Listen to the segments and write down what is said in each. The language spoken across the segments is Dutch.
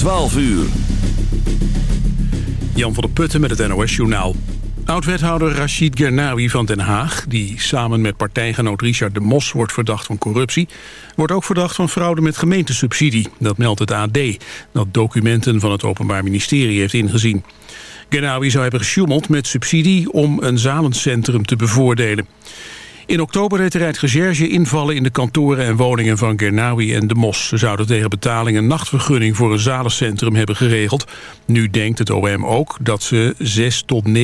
12 uur. Jan van der Putten met het NOS-journaal. Oud-wethouder Rachid Gernawi van Den Haag... die samen met partijgenoot Richard de Mos wordt verdacht van corruptie... wordt ook verdacht van fraude met gemeentesubsidie. Dat meldt het AD, dat documenten van het Openbaar Ministerie heeft ingezien. Gernawi zou hebben gesjoemeld met subsidie om een zalencentrum te bevoordelen. In oktober deed de Rijksrecherche invallen in de kantoren en woningen van Gernawi en de Mos. Ze zouden tegen betaling een nachtvergunning voor een zalencentrum hebben geregeld. Nu denkt het OM ook dat ze 6 tot 9.000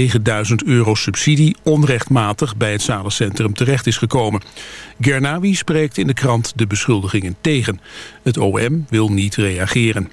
euro subsidie onrechtmatig bij het zalencentrum terecht is gekomen. Gernawi spreekt in de krant de beschuldigingen tegen. Het OM wil niet reageren.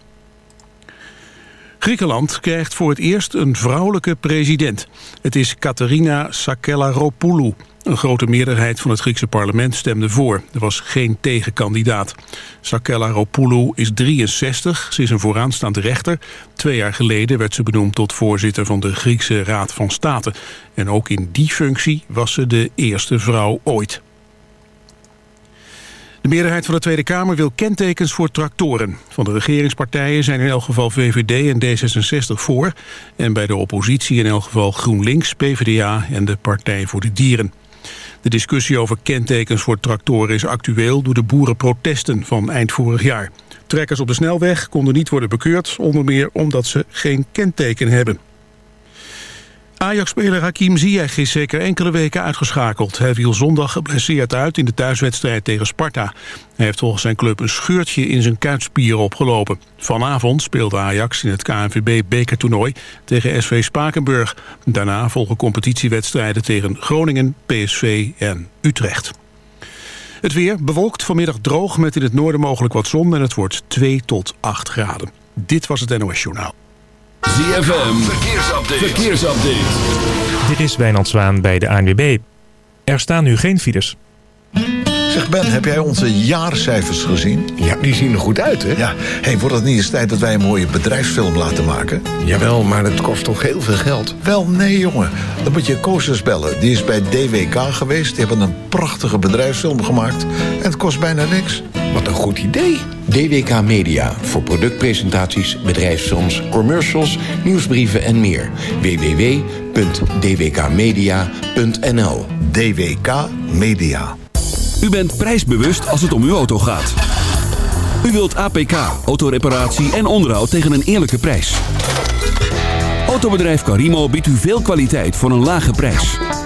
Griekenland krijgt voor het eerst een vrouwelijke president. Het is Katerina Sakellaropoulou. Een grote meerderheid van het Griekse parlement stemde voor. Er was geen tegenkandidaat. Sakellaropoulou is 63, ze is een vooraanstaande rechter. Twee jaar geleden werd ze benoemd tot voorzitter van de Griekse Raad van State. En ook in die functie was ze de eerste vrouw ooit. De meerderheid van de Tweede Kamer wil kentekens voor tractoren. Van de regeringspartijen zijn in elk geval VVD en D66 voor... en bij de oppositie in elk geval GroenLinks, PvdA en de Partij voor de Dieren. De discussie over kentekens voor tractoren is actueel... door de boerenprotesten van eind vorig jaar. Trekkers op de snelweg konden niet worden bekeurd... onder meer omdat ze geen kenteken hebben. Ajax-speler Hakim Ziyech is zeker enkele weken uitgeschakeld. Hij viel zondag geblesseerd uit in de thuiswedstrijd tegen Sparta. Hij heeft volgens zijn club een scheurtje in zijn kuitspier opgelopen. Vanavond speelde Ajax in het KNVB-bekertoernooi tegen SV Spakenburg. Daarna volgen competitiewedstrijden tegen Groningen, PSV en Utrecht. Het weer bewolkt, vanmiddag droog met in het noorden mogelijk wat zon... en het wordt 2 tot 8 graden. Dit was het NOS Journaal. ZFM, verkeersupdate. verkeersupdate. Dit is Wijnand Zwaan bij de ANWB. Er staan nu geen files. Zeg Ben, heb jij onze jaarcijfers gezien? Ja, die zien er goed uit, hè? Ja, hey, wordt het niet eens tijd dat wij een mooie bedrijfsfilm laten maken? Jawel, maar het kost toch heel veel geld? Wel, nee jongen. Dan moet je Koosjes bellen. Die is bij DWK geweest. Die hebben een prachtige bedrijfsfilm gemaakt. En het kost bijna niks. Wat een goed idee. DWK Media voor productpresentaties, bedrijfsfilms, commercials, nieuwsbrieven en meer. www.dwkmedia.nl DWK Media. U bent prijsbewust als het om uw auto gaat. U wilt APK, autoreparatie en onderhoud tegen een eerlijke prijs. Autobedrijf Carimo biedt u veel kwaliteit voor een lage prijs.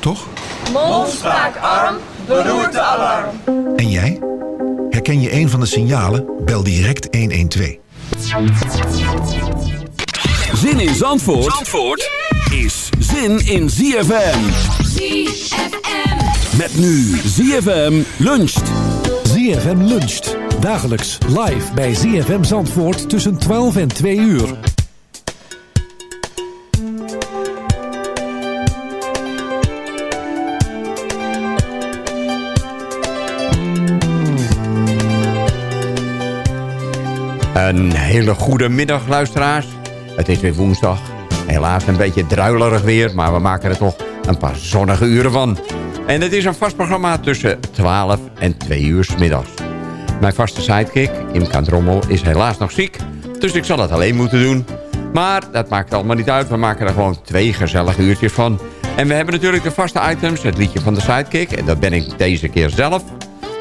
Toch? Mond, spraak, arm, beroerte, alarm. En jij? Herken je een van de signalen? Bel direct 112. Zin in Zandvoort, Zandvoort is zin in ZFM. ZFM. Met nu ZFM luncht. ZFM luncht. Dagelijks live bij ZFM Zandvoort tussen 12 en 2 uur. Een hele goede middag, luisteraars. Het is weer woensdag. Helaas een beetje druilerig weer, maar we maken er toch een paar zonnige uren van. En het is een vast programma tussen 12 en 2 uur 's middags. Mijn vaste sidekick, Imka Drommel, is helaas nog ziek. Dus ik zal het alleen moeten doen. Maar dat maakt allemaal niet uit. We maken er gewoon twee gezellige uurtjes van. En we hebben natuurlijk de vaste items. Het liedje van de sidekick. En dat ben ik deze keer zelf.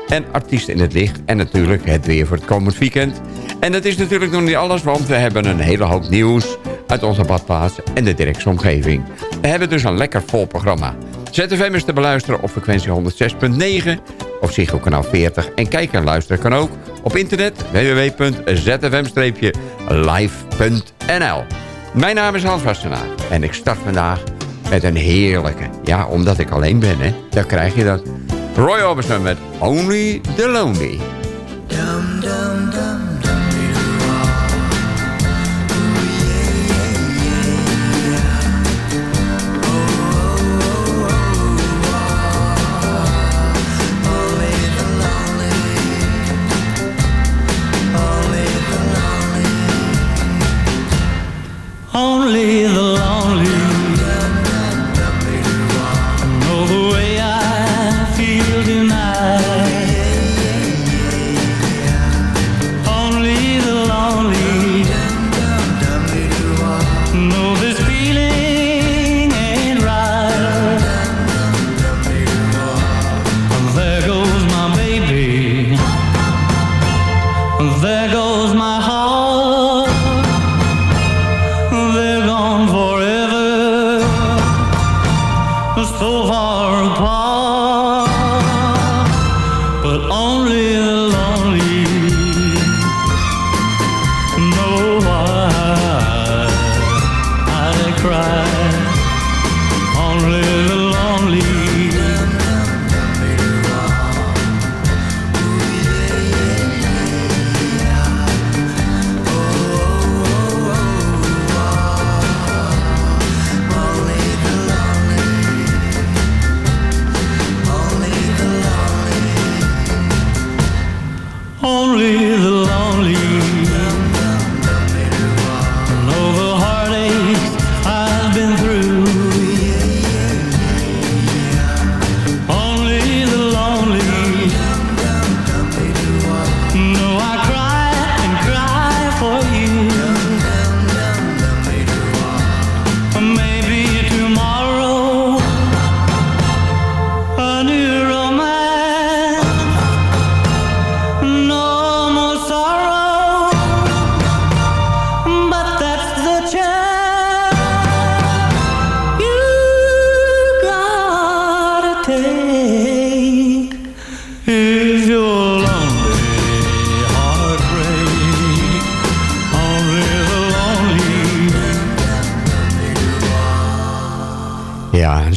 En artiesten in het licht. En natuurlijk het weer voor het komend weekend. En dat is natuurlijk nog niet alles, want we hebben een hele hoop nieuws. uit onze badplaats en de directe omgeving. We hebben dus een lekker vol programma. ZFM is te beluisteren op frequentie 106.9 of Ziggo kanaal 40. En kijken en luisteren kan ook op internet www.zfm-live.nl Mijn naam is Hans Wassenaar en ik start vandaag met een heerlijke... Ja, omdat ik alleen ben, hè, dan krijg je dat. Roy Orbison met Only the Lonely.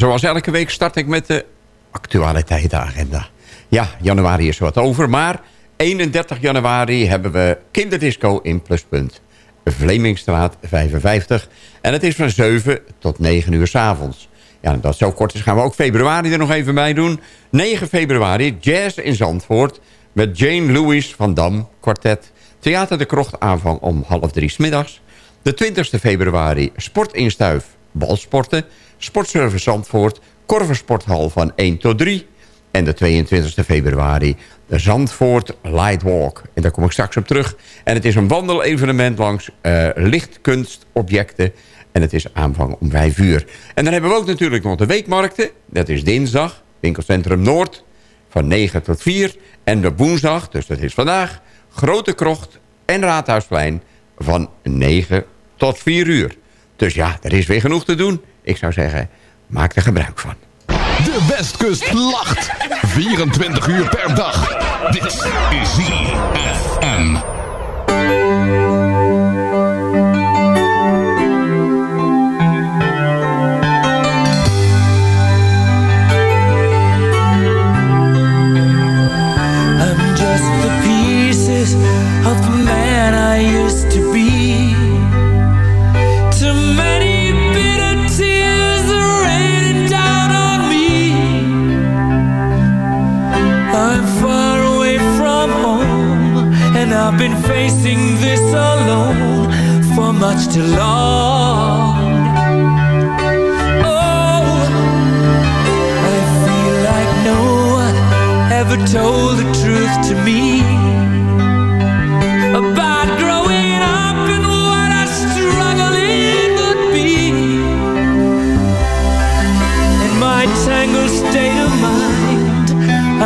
Zoals elke week start ik met de actualiteitenagenda. Ja, januari is wat over, maar 31 januari hebben we kinderdisco in Pluspunt. Vlemingstraat 55. En het is van 7 tot 9 uur s avonds. Ja, dat zo kort is, gaan we ook februari er nog even bij doen. 9 februari, jazz in Zandvoort... met Jane Lewis van Dam, kwartet. Theater de Krocht aanvang om half drie 's middags. De 20 februari, sport in Stuif, balsporten. Sportservice Zandvoort, Korversporthal van 1 tot 3. En de 22 februari, de Zandvoort Lightwalk. En daar kom ik straks op terug. En het is een wandelevenement langs eh, lichtkunstobjecten. En het is aanvang om 5 uur. En dan hebben we ook natuurlijk nog de weekmarkten. Dat is dinsdag, winkelcentrum Noord, van 9 tot 4. En de woensdag, dus dat is vandaag, Grote Krocht en Raadhuisplein van 9 tot 4 uur. Dus ja, er is weer genoeg te doen. Ik zou zeggen, maak er gebruik van. De Westkust lacht. 24 uur per dag. Dit is ZFM. I'm just the pieces of the man I used to be. I've been facing this alone for much too long. Oh, I feel like no one ever told the truth to me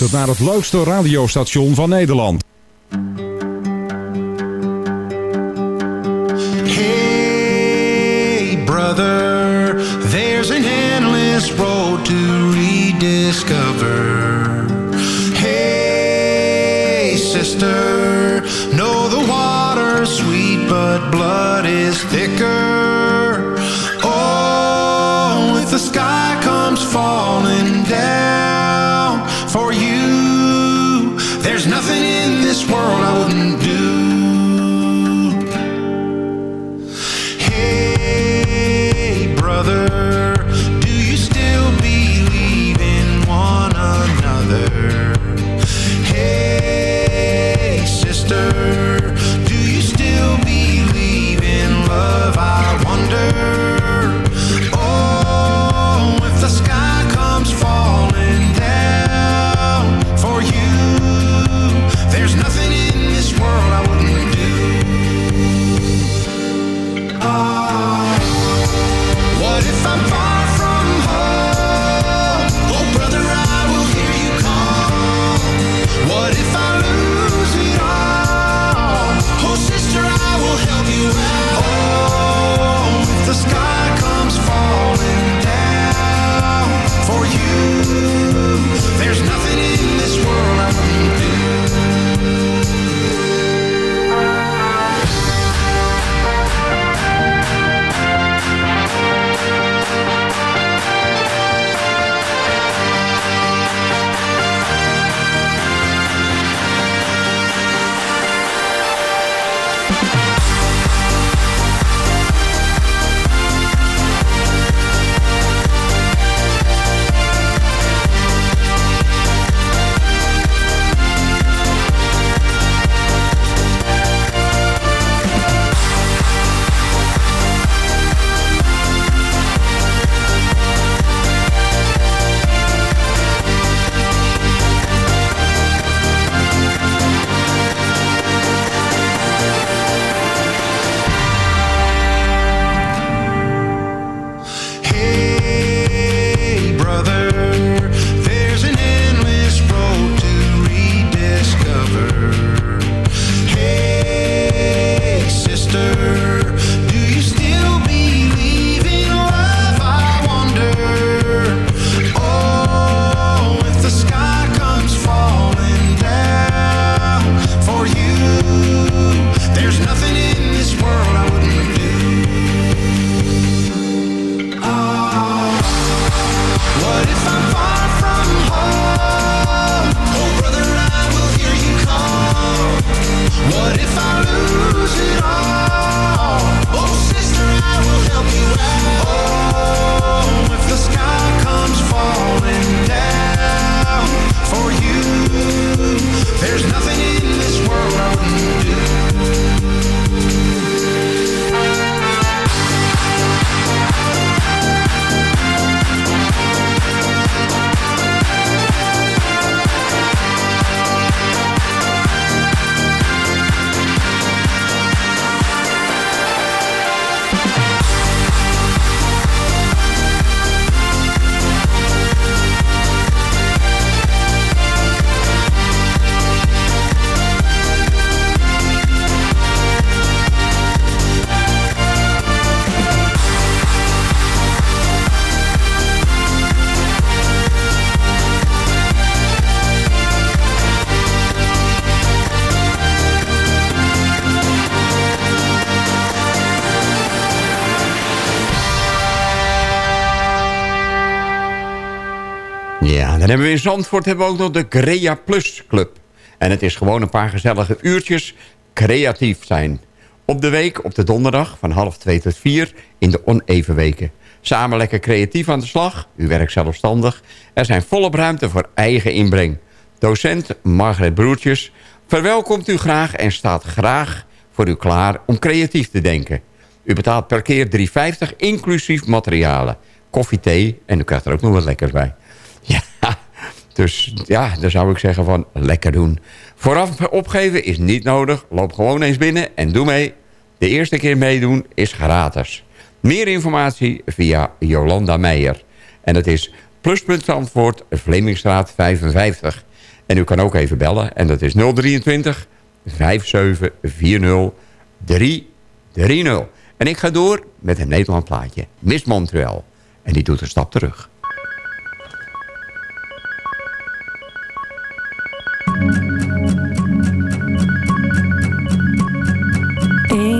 Luistert naar het leukste radiostation van Nederland. Hey, brother, there's an endless road to rediscover. Hey, sister, know the water's sweet, but blood is thicker. Oh, if the sky comes falling down for you, Ja, dan hebben we in Zandvoort hebben we ook nog de Crea Plus Club. En het is gewoon een paar gezellige uurtjes creatief zijn. Op de week, op de donderdag, van half twee tot vier, in de oneven weken. Samen lekker creatief aan de slag. U werkt zelfstandig. Er zijn volop ruimte voor eigen inbreng. Docent Margaret Broertjes verwelkomt u graag en staat graag voor u klaar om creatief te denken. U betaalt per keer 3,50 inclusief materialen. Koffie, thee en u krijgt er ook nog wat lekkers bij. Dus ja, dan zou ik zeggen van lekker doen. Vooraf opgeven is niet nodig. Loop gewoon eens binnen en doe mee. De eerste keer meedoen is gratis. Meer informatie via Jolanda Meijer. En dat is pluspunt Zandvoort, Vlemingstraat 55. En u kan ook even bellen. En dat is 023 5740 330. En ik ga door met een Nederland plaatje. Miss Montreal. En die doet een stap terug.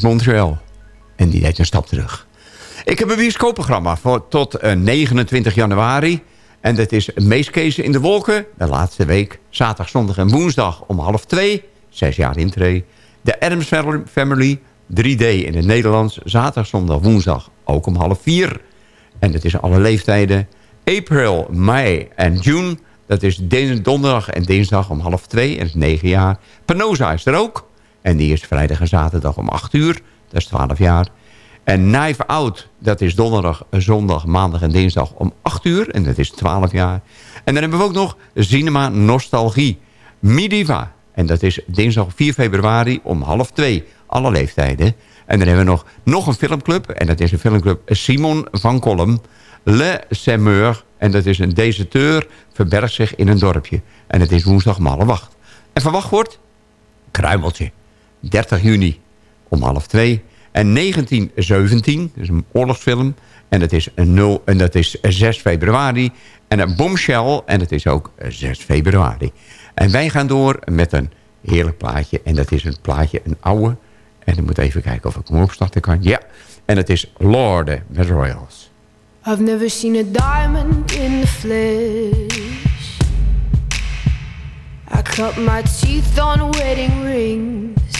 Montreal. En die deed een stap terug. Ik heb een bioscoopprogramma voor tot eh, 29 januari. En dat is Meeskezen in de Wolken. De laatste week. Zaterdag, zondag en woensdag om half twee. Zes jaar intree. De Adams Family. 3D in het Nederlands. Zaterdag, zondag, woensdag ook om half vier. En dat is alle leeftijden. April, mei en june. Dat is donderdag en dinsdag om half twee. En dat is negen jaar. Penosa is er ook. En die is vrijdag en zaterdag om 8 uur. Dat is 12 jaar. En Knife Out, dat is donderdag, zondag, maandag en dinsdag om 8 uur. En dat is 12 jaar. En dan hebben we ook nog Cinema Nostalgie. Midiva. En dat is dinsdag 4 februari om half 2. Alle leeftijden. En dan hebben we nog, nog een filmclub. En dat is een filmclub Simon van Kolm. Le Semeur. En dat is een deserteur verbergt zich in een dorpje. En het is woensdag om half acht. En verwacht wordt Kruimeltje. 30 juni om half twee. En 1917, dat is een oorlogsfilm. En dat is, een 0, en dat is 6 februari. En een bombshell, en dat is ook 6 februari. En wij gaan door met een heerlijk plaatje. En dat is een plaatje, een oude. En ik moet even kijken of ik hem opstarten kan. Ja, en het is Lorde met Royals. I've never seen a diamond in the flesh. I cut my teeth on wedding rings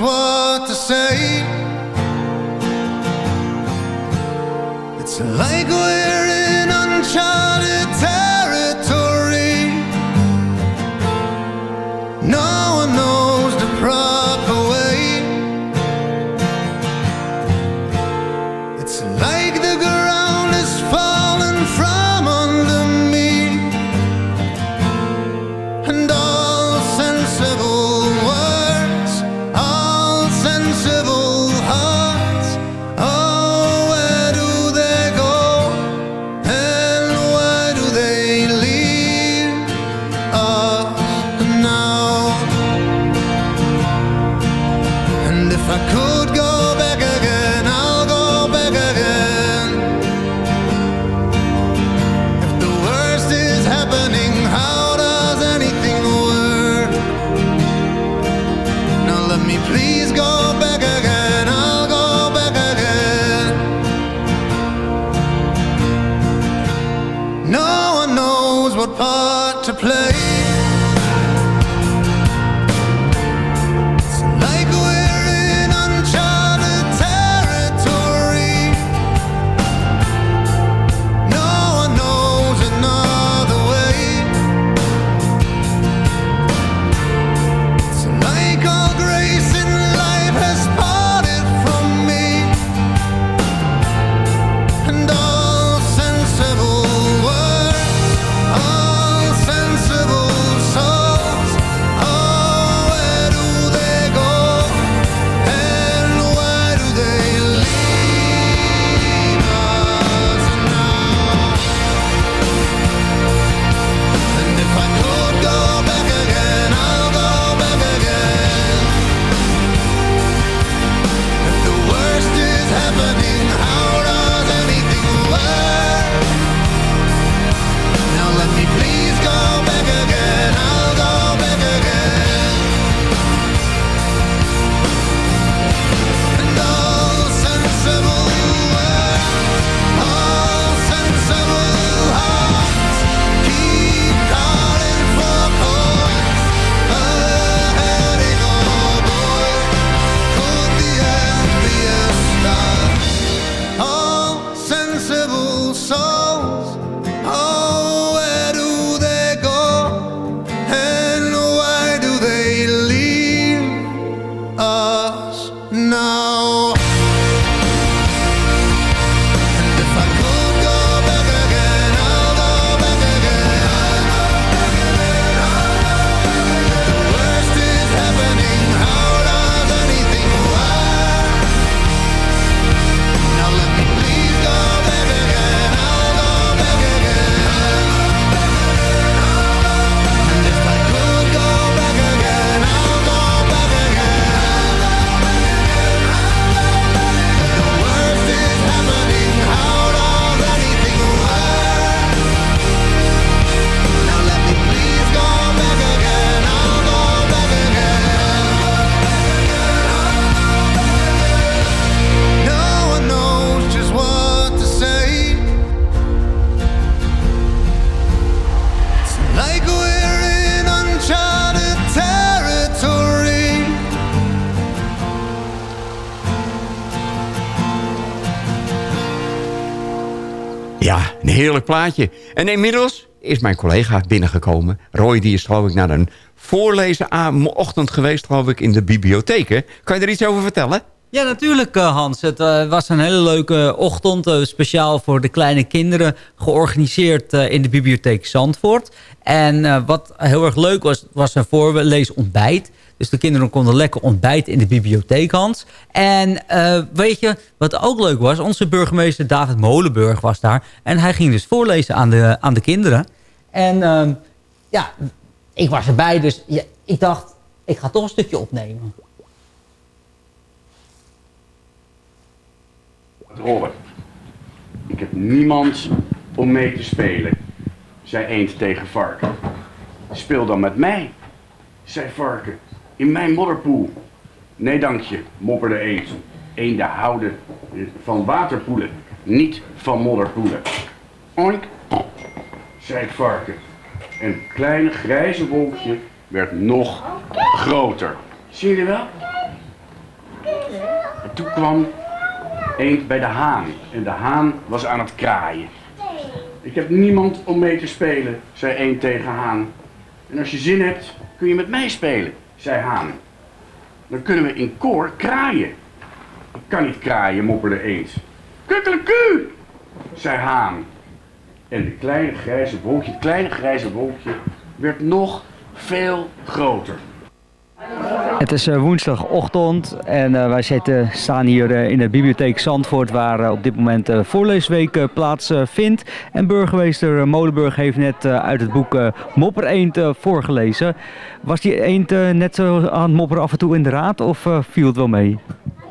was plaatje. En inmiddels is mijn collega binnengekomen. Roy die is geloof ik naar een voorlezen aan ochtend geweest geloof ik in de bibliotheek. Kan je er iets over vertellen? Ja, natuurlijk eh, Hans. Het eh, was een hele leuke ochtend. eh, speciaal voor de kleine kinderen. Georganiseerd in de bibliotheek Zandvoort. En wat heel erg leuk was, was een voorleesontbijt. Dus de kinderen konden lekker ontbijten in de bibliotheek, Hans. En eh, weet je, wat ook leuk was? Onze burgemeester David Molenburg was daar. En hij ging dus voorlezen aan de, aan de kinderen. En ehm, ja, ik was erbij. Dus ik dacht, ik ga toch een stukje opnemen. horen. Ik heb niemand om mee te spelen, zei eend tegen varken. Speel dan met mij, zei varken, in mijn modderpoel. Nee dank je, mopperde eend. Eenden houden van waterpoelen, niet van modderpoelen. Oink, zei het varken. En het kleine grijze wolkje werd nog groter. Zie je wel? En toen kwam eend bij de haan. En de haan was aan het kraaien. Ik heb niemand om mee te spelen, zei eend tegen haan. En als je zin hebt, kun je met mij spelen, zei haan. Dan kunnen we in koor kraaien. Ik kan niet kraaien, mopperde eend. Kukkeleku, zei haan. En de kleine grijze wolkje, het kleine grijze wolkje, werd nog veel groter. Het is eh, woensdagochtend en eh, wij zitten, staan hier eh, in de bibliotheek Zandvoort waar op dit moment voorleesweek plaatsvindt. en burgemeester Molenburg heeft net uit het boek Mopper Eend voorgelezen. Was die eend net zo aan het mopperen af en toe in de raad of viel het wel mee?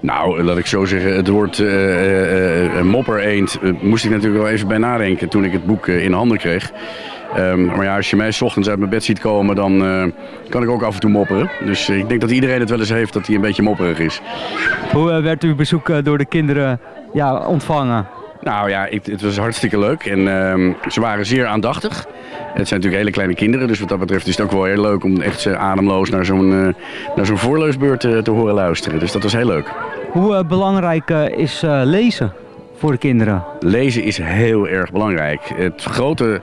Nou, laat ik zo zeggen, het woord eh, mopper eend moest ik natuurlijk wel even bij nadenken toen ik het boek in handen kreeg. Ehm, maar ja, als je mij 's ochtends uit mijn bed ziet komen, dan eh, kan ik ook af en toe mopperen. Dus eh, ik denk dat iedereen het wel eens heeft dat hij een beetje mopperig is. Hoe eh, werd uw bezoek door de kinderen ja, ontvangen? Nou ja, ik, het was hartstikke leuk en ehm, ze waren zeer aandachtig. Het zijn natuurlijk hele kleine kinderen, dus wat dat betreft is het ook wel heel leuk om echt ademloos naar zo'n naar zo'n voorleusbeurt te horen luisteren. Dus dat was heel leuk. Hoe belangrijk is lezen voor de kinderen? Lezen is heel erg belangrijk. Het grote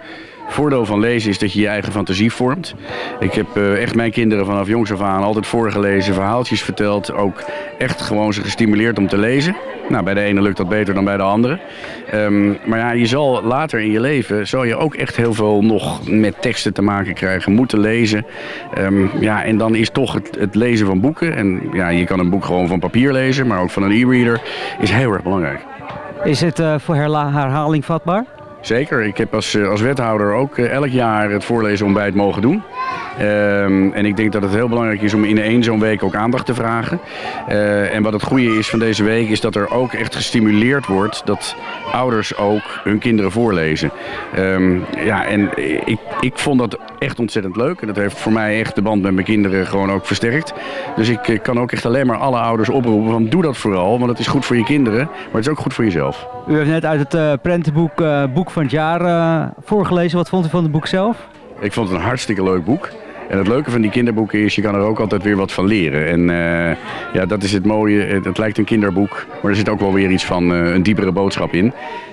voordeel van lezen is dat je je eigen fantasie vormt. Ik heb eh, echt mijn kinderen vanaf jongs af aan altijd voorgelezen, verhaaltjes verteld. Ook echt gewoon ze gestimuleerd om te lezen. Nou, bij de ene lukt dat beter dan bij de andere. Ehm, maar ja, je zal later in je leven, zal je ook echt heel veel nog met teksten te maken krijgen, moeten lezen. Ehm, ja, en dan is toch het, het lezen van boeken, en ja, je kan een boek gewoon van papier lezen, maar ook van een e-reader, is heel erg belangrijk. Is het eh, voor herhaling vatbaar? Zeker. Ik heb als, eh, als wethouder ook eh, elk jaar het voorlezen ontbijt mogen doen. Ehm, en ik denk dat het heel belangrijk is om in één zo'n week ook aandacht te vragen. Eh, en wat het goede is van deze week is dat er ook echt gestimuleerd wordt dat ouders ook hun kinderen voorlezen. Ehm, ja, en ik, ik vond dat echt ontzettend leuk. En dat heeft voor mij echt de band met mijn kinderen gewoon ook versterkt. Dus ik kan ook echt alleen maar alle ouders oproepen van doe dat vooral. Want het is goed voor je kinderen, maar het is ook goed voor jezelf. U heeft net uit het prentenboek eh, Boek van het Jaar eh, voorgelezen. Wat vond u van het boek zelf? Ik vond het een hartstikke leuk boek. En het leuke van die kinderboeken is, je kan er ook altijd weer wat van leren. En eh, ja, dat is het mooie. Het, het lijkt een kinderboek, maar er zit ook wel weer iets van eh, een diepere boodschap in.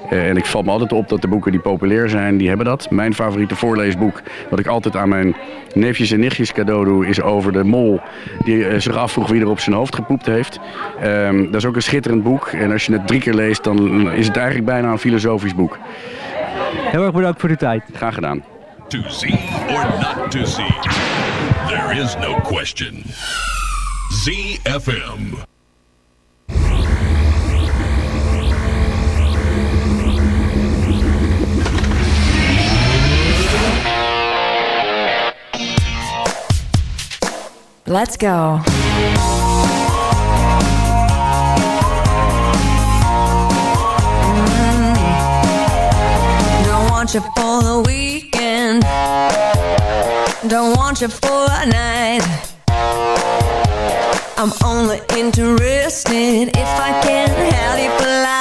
Eh, en ik valt me altijd op dat de boeken die populair zijn, die hebben dat. Mijn favoriete voorleesboek, wat ik altijd aan mijn neefjes en nichtjes cadeau doe, is over de mol die zich afvroeg wie er op zijn hoofd gepoept heeft. Ehm, dat is ook een schitterend boek. En als je het drie keer leest, dan is het eigenlijk bijna een filosofisch boek. Heel erg bedankt voor uw tijd. Graag gedaan. To see or not to see, there is no question. ZFM. Let's go. Mm. Don't want you for the weekend. Don't want you for a night. I'm only interested if I can have you for life.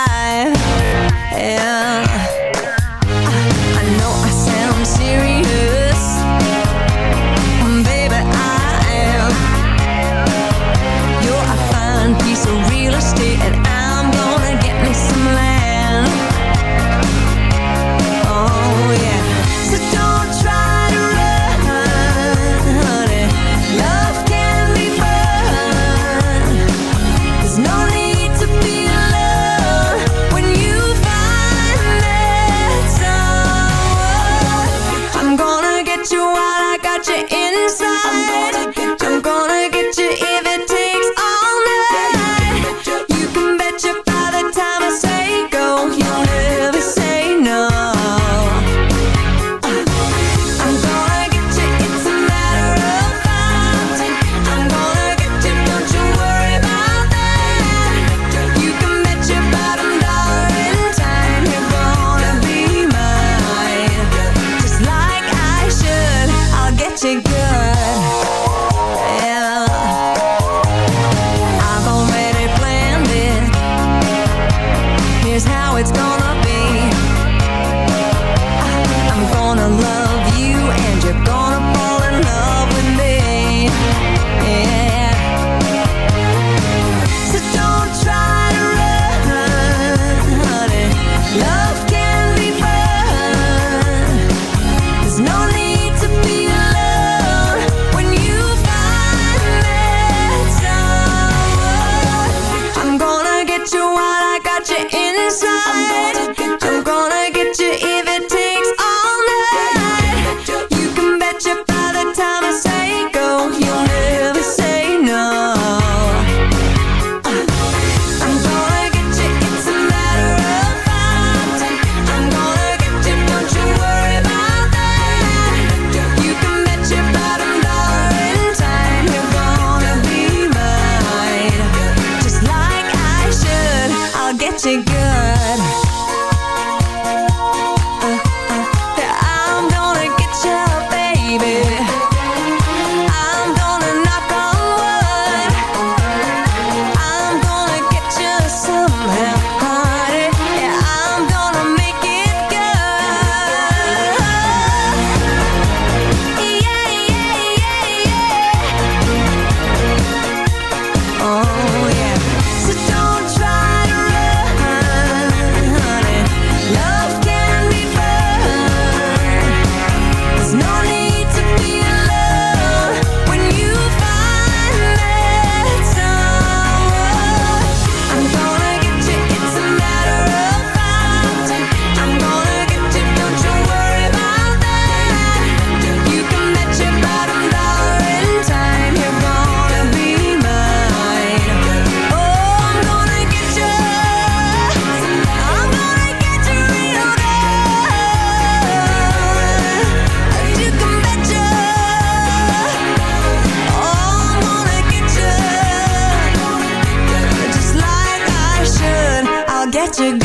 Get.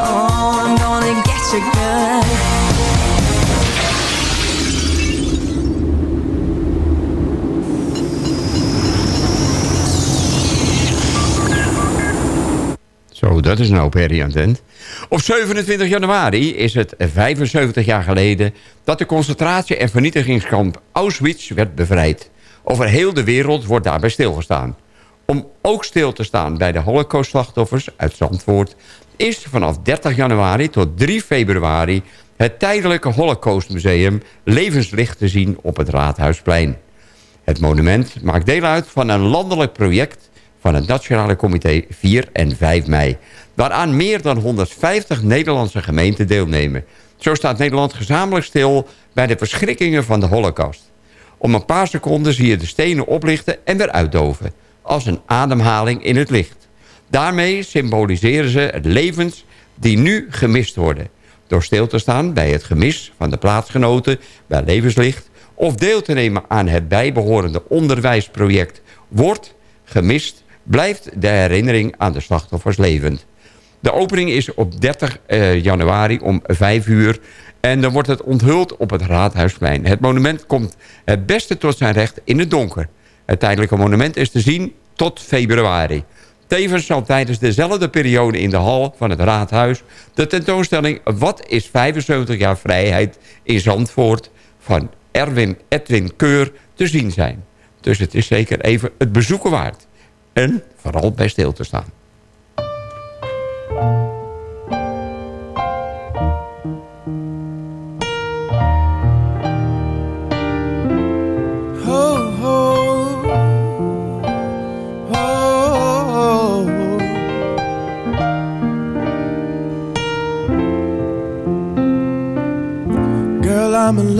Oh, get you good. Zo, dat is nou Perry aan. Op 27 januari is het 75 jaar geleden... dat de concentratie- en vernietigingskamp Auschwitz werd bevrijd. Over heel de wereld wordt daarbij stilgestaan. Om ook stil te staan bij de holocaustslachtoffers uit Zandvoort... is vanaf 30 januari tot 3 februari... het tijdelijke Holocaustmuseum Levenslicht te zien op het Raadhuisplein. Het monument maakt deel uit van een landelijk project van het Nationale Comité 4 en 5 mei... waaraan meer dan 150 Nederlandse gemeenten deelnemen. Zo staat Nederland gezamenlijk stil bij de verschrikkingen van de holocaust. Om een paar seconden zie je de stenen oplichten en weer uitdoven... als een ademhaling in het licht. Daarmee symboliseren ze het levens die nu gemist worden. Door stil te staan bij het gemis van de plaatsgenoten bij levenslicht... of deel te nemen aan het bijbehorende onderwijsproject... wordt gemist, blijft de herinnering aan de slachtoffers levend. De opening is op 30 eh, januari om 5 uur... en dan wordt het onthuld op het Raadhuisplein. Het monument komt het beste tot zijn recht in het donker. Het tijdelijke monument is te zien tot februari. Tevens zal tijdens dezelfde periode in de hal van het Raadhuis... de tentoonstelling Wat is 75 jaar vrijheid in Zandvoort... van Erwin Edwin Keur te zien zijn. Dus het is zeker even het bezoeken waard. En vooral bij stil te staan.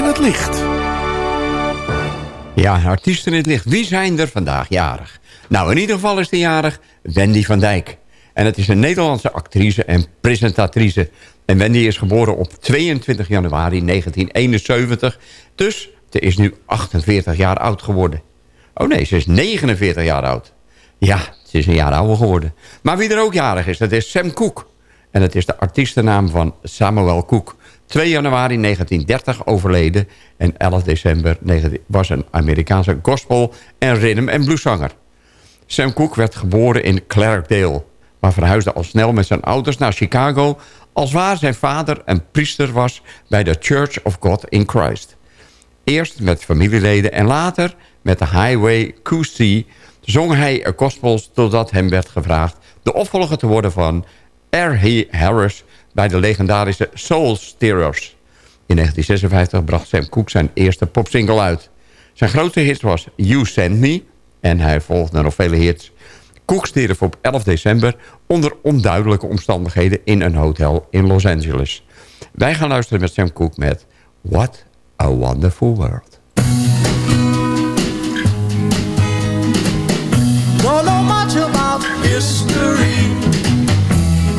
In het licht. Ja, artiesten in het licht. Wie zijn er vandaag jarig? Nou, in ieder geval is de jarig Wendy van Dijk. En het is een Nederlandse actrice en presentatrice. En Wendy is geboren op 22 januari 1971. Dus ze is nu 48 jaar oud geworden. Oh nee, ze is 49 jaar oud. Ja, ze is een jaar ouder geworden. Maar wie er ook jarig is, dat is Sam Cooke. En het is de artiestennaam van Samuel Cooke. 2 januari 1930 overleden en 11 december 19 was een Amerikaanse gospel- en rhythm- en blueszanger. Sam Cooke werd geboren in Clarkdale, maar verhuisde al snel met zijn ouders naar Chicago... als waar zijn vader een priester was bij de Church of God in Christ. Eerst met familieleden en later met de Highway QC zong hij gospels totdat hem werd gevraagd de opvolger te worden van R.H. Harris bij de legendarische Soul Stirrers. In 1956 bracht Sam Cooke zijn eerste popsingle uit. Zijn grootste hit was You Send Me en hij volgde nog vele hits. Cooke stierf op 11 december onder onduidelijke omstandigheden in een hotel in Los Angeles. Wij gaan luisteren met Sam Cooke met What a Wonderful World. Don't know much about history.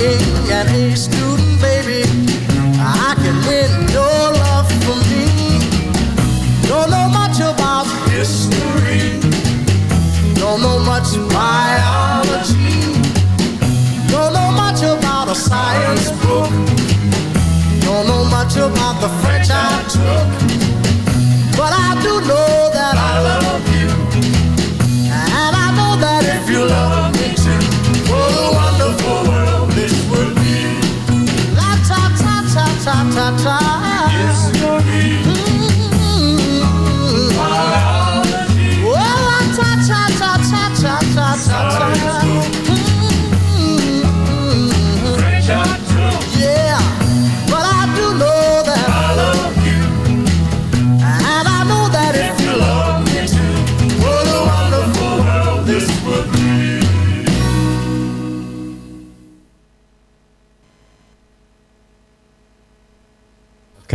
An A student, baby, I can win your love for me. history. Don't know much biology. Don't know much about a science book. Don't know much about the French I took. But I do know that I love you. And I know that if you love me ta ta ta ta.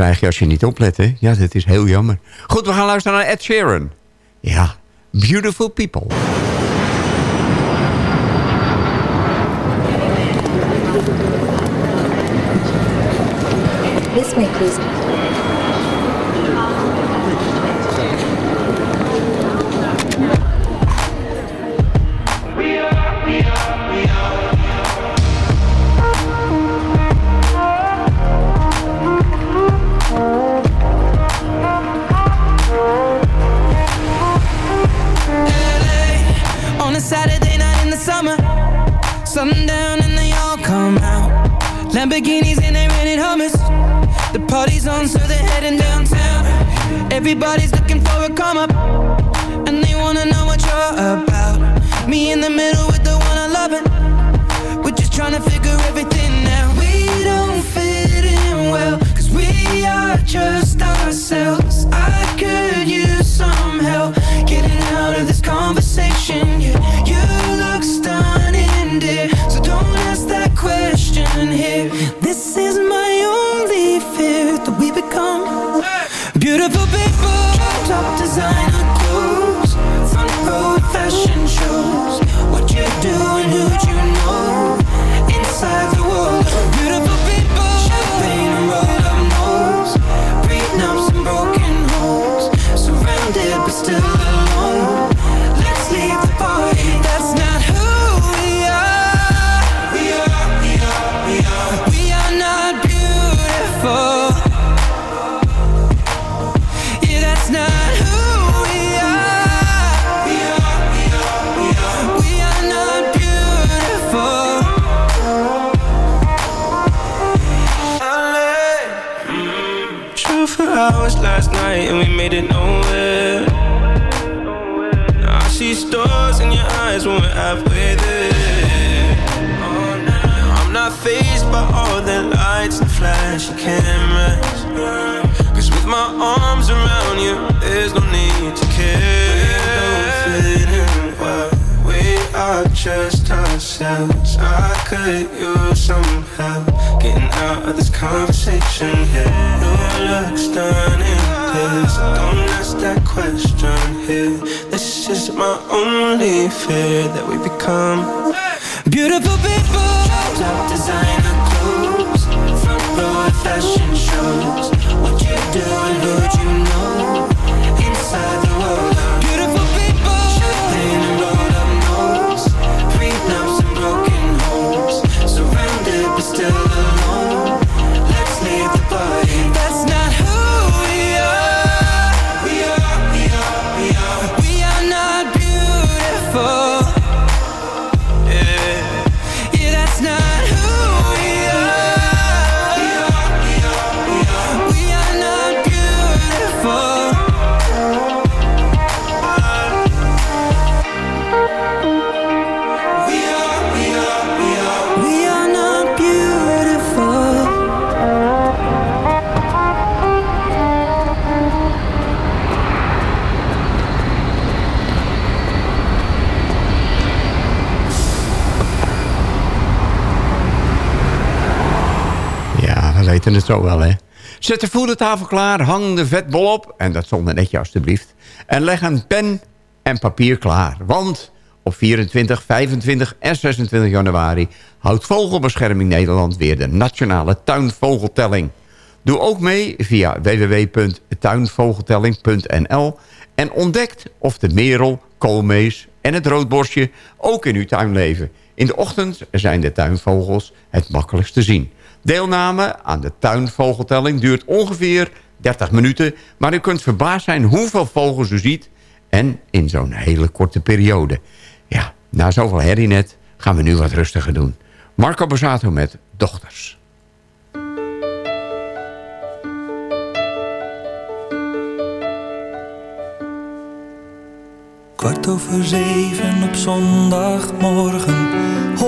Krijg je als je niet oplet, hè? Ja, dat is heel jammer. Goed, we gaan luisteren naar Ed Sheeran. Ja, Beautiful People. This. Sundown and they all come out. Lamborghinis and they rented Hummers. The party's on, so they're heading downtown. Everybody's looking for a come up, and they wanna know what you're about. Me in the middle with the one I love it. We're just trying to figure everything out. We don't fit in well, cause we are just ourselves. I could use some help getting out of this conversation. Yeah, you This is my Het zo wel, hè. Zet de voedertafel klaar, hang de vetbol op... en dat zonder netje alstublieft. En leg een pen en papier klaar. Want op 24, 25 en 26 januari... houdt Vogelbescherming Nederland weer de Nationale Tuinvogeltelling. Doe ook mee via www.tuinvogeltelling.nl en ontdekt of de merel, koolmees en het roodborstje ook in uw tuin leven. In de ochtend zijn de tuinvogels het makkelijkst te zien. Deelname aan de tuinvogeltelling duurt ongeveer 30 minuten... maar u kunt verbaasd zijn hoeveel vogels u ziet... en in zo'n hele korte periode. Ja, na zoveel herrie net gaan we nu wat rustiger doen. Marco Borsato met Dochters. Kwart over zeven op zondagmorgen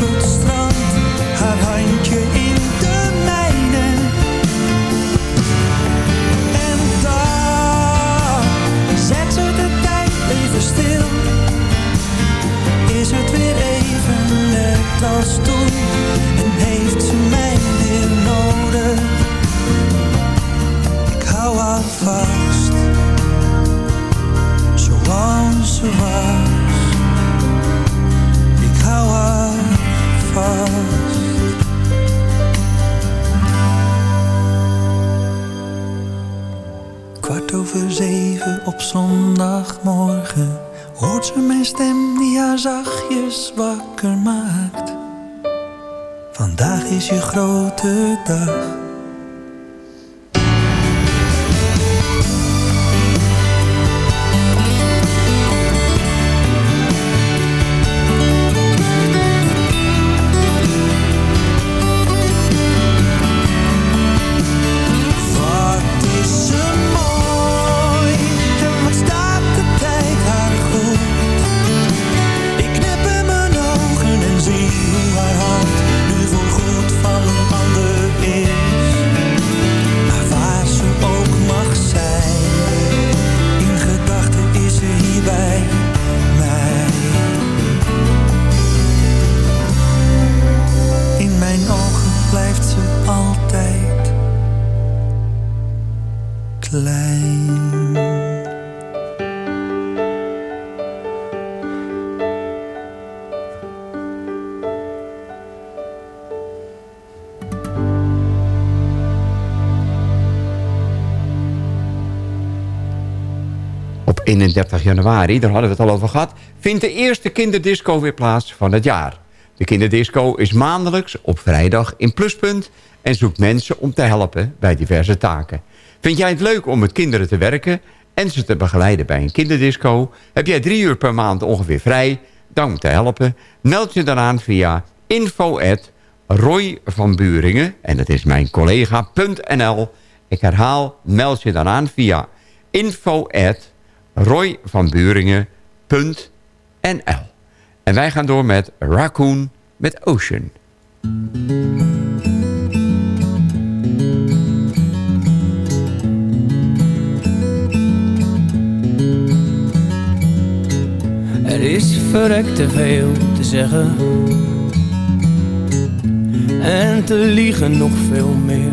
Samen je grote dag. 31 januari, daar hadden we het al over gehad... vindt de eerste kinderdisco weer plaats van het jaar. De kinderdisco is maandelijks op vrijdag in Pluspunt... en zoekt mensen om te helpen bij diverse taken. Vind jij het leuk om met kinderen te werken en ze te begeleiden bij een kinderdisco? Heb jij drie uur per maand ongeveer vrij? Dan om te helpen. Meld je dan aan via info Roy van Buringen, en dat is mijn collega.nl. Ik herhaal, meld je dan aan via info royvanburingen.nl. En wij gaan door met Raccoon met Ocean. Er is verrekt te veel te zeggen. En te liegen nog veel meer.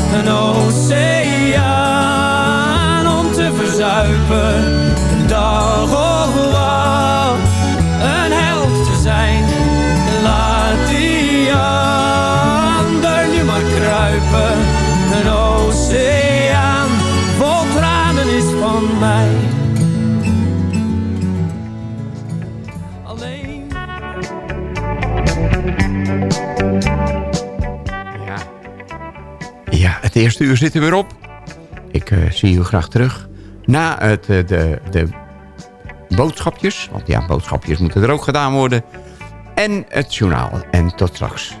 Een oceaan om te verzuipen. Het eerste uur zit er weer op. Ik eh, zie u graag terug. Na het, eh, de, de boodschapjes, want ja, boodschapjes moeten er ook gedaan worden. En het journaal. En tot straks.